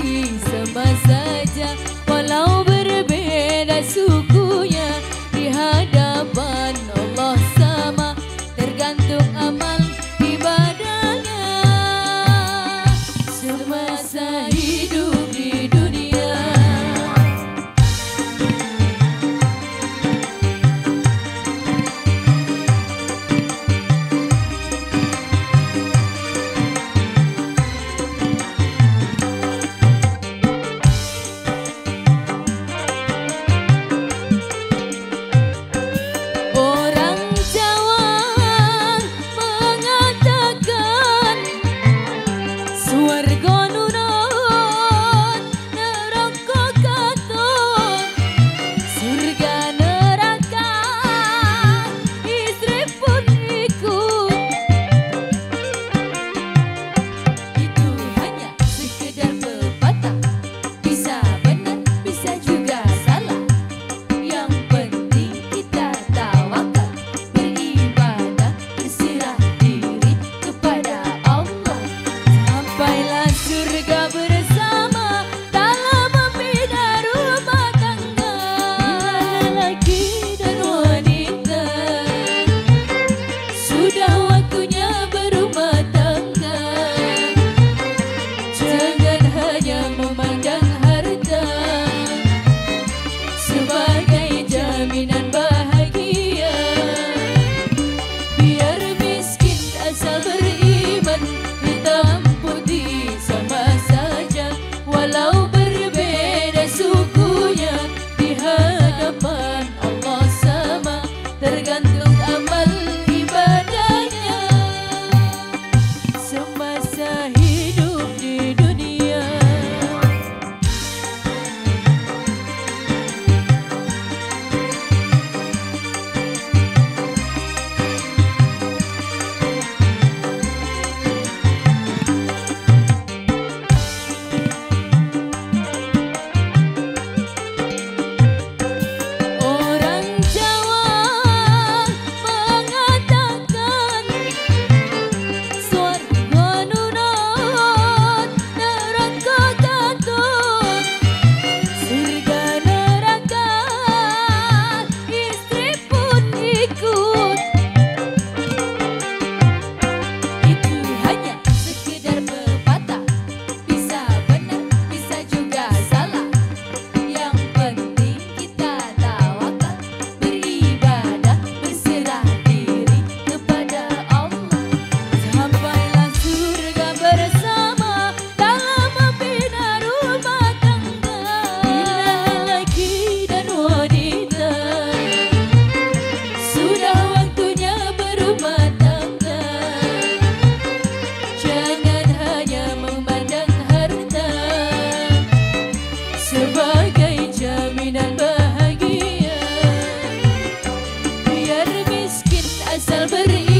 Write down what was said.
these bahagia